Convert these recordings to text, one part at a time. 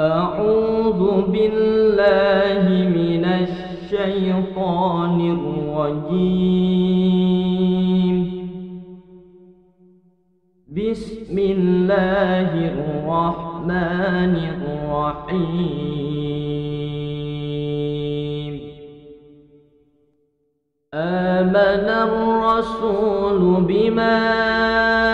أعوذ بالله من الشيطان الرجيم. بسم الله الرحمن الرحيم. آمن الرسول بما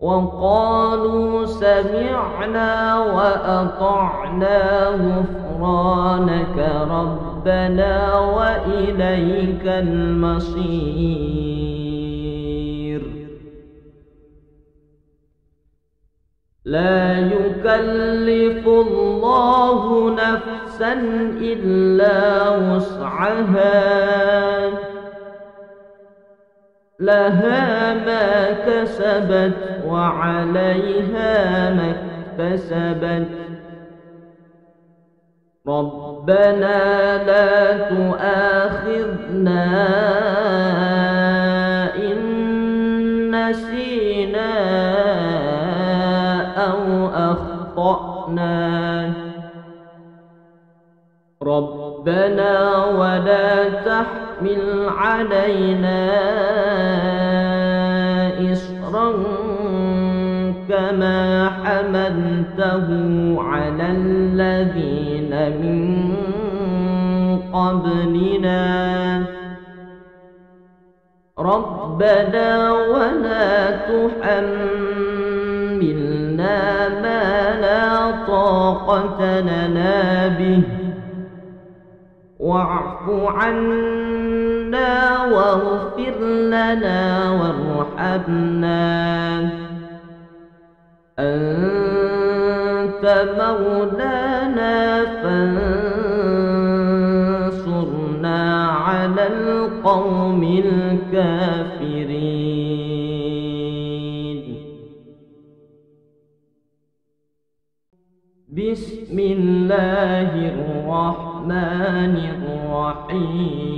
وقالوا سمعنا وأطعنا غفرانك ربنا وإليك المصير. لا يكلف الله نفسا إلا وسعها. لها ما كسبت وعليها ما اكتسبت. ربنا لا تؤاخذنا إن نسينا أو أخطأنا. ربنا ولا تحمل علينا إصرا كما حملته على الذين من قبلنا. ربنا ولا تحملنا ما لا طاقة لنا به. واعف عنا واغفر لنا وارحمنا. أنت مولانا فانصرنا على القوم الكافرين. بسم الله الرحمن الرحيم.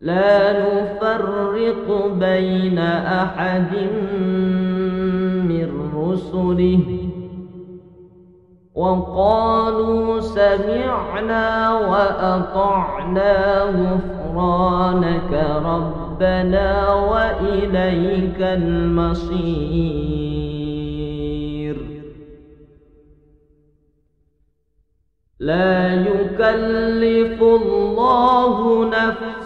لا نفرق بين أحد من رسله. وقالوا سمعنا وأطعنا غفرانك ربنا وإليك المصير. لا يكلف الله نفسا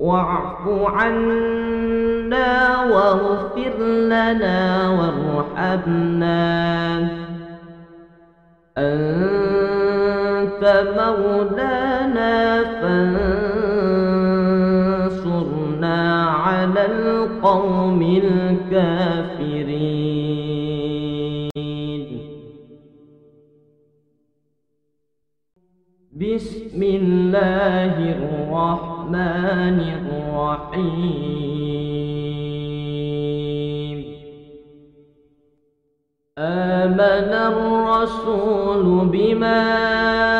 واعف عنا واغفر لنا وارحمنا. أنت مولانا فانصرنا على القوم الكافرين. بسم الله الرحمن الرحمن الرحيم. آمن الرسول بما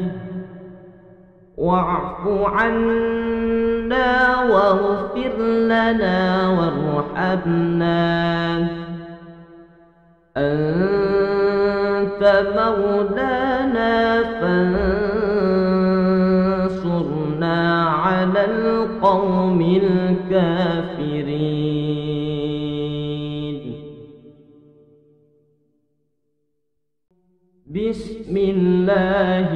واعف عنا واغفر لنا وارحمنا. أنت مولانا فانصرنا على القوم الكافرين. بسم الله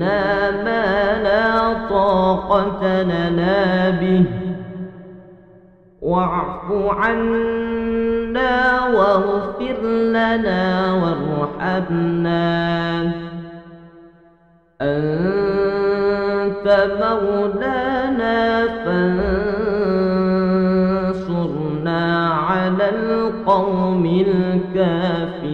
تحملنا ما لا طاقة لنا به. واعف عنا واغفر لنا وارحمنا. أنت مولانا فانصرنا على القوم الكافرين.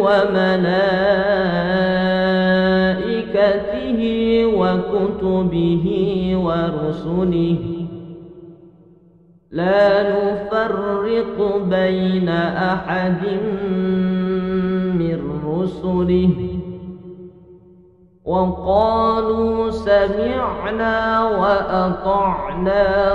وملائكته وكتبه ورسله. لا نفرق بين أحد من رسله. وقالوا سمعنا وأطعنا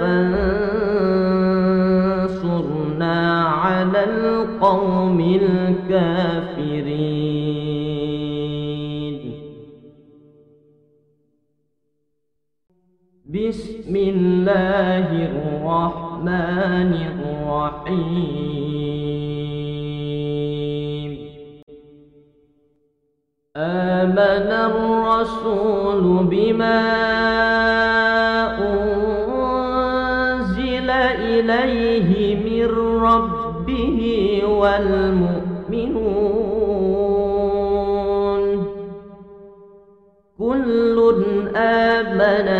فانصرنا على القوم الكافرين. بسم الله الرحمن الرحيم. آمن الرسول بما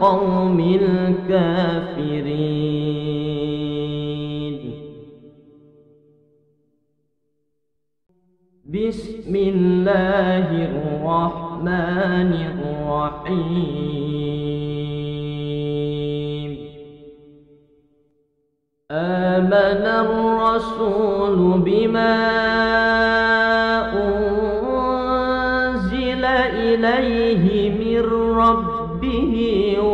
القوم الكافرين. بسم الله الرحمن الرحيم. آمن الرسول بما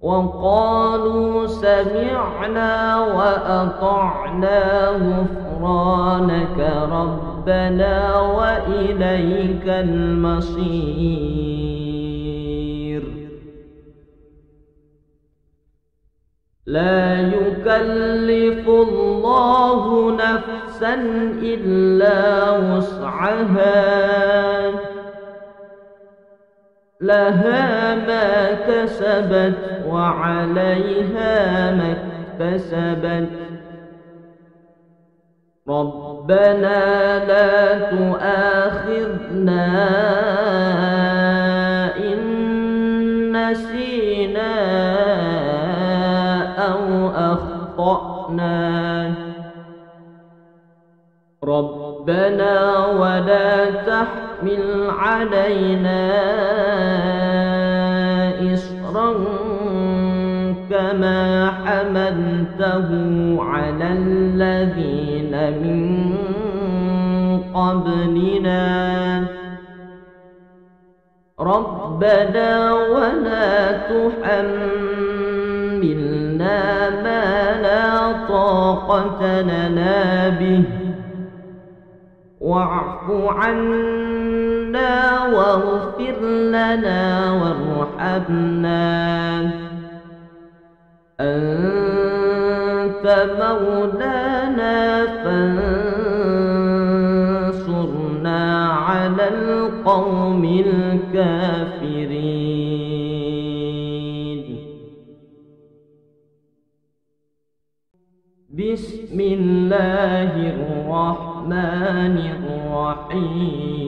وقالوا سمعنا وأطعنا غفرانك ربنا وإليك المصير. لا يكلف الله نفسا إلا وسعها. لها ما كسبت وعليها ما اكتسبت. رب ربنا لا تؤاخذنا إن نسينا أو أخطأنا. ربنا ولا تحمل علينا إصرا كما حملته على الذين من قبلنا. ربنا ولا تحملنا ما لا طاقة لنا به. واعف عنا واغفر لنا وارحمنا. أنت مولانا فانصرنا على القوم الكافرين. بسم الله الرحمن الرحيم.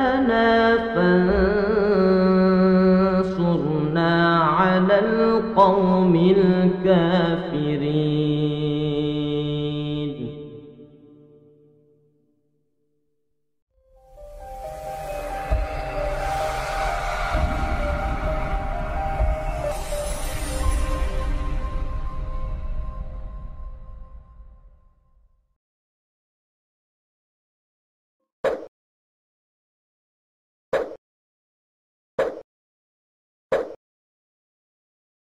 القوم الكافرين.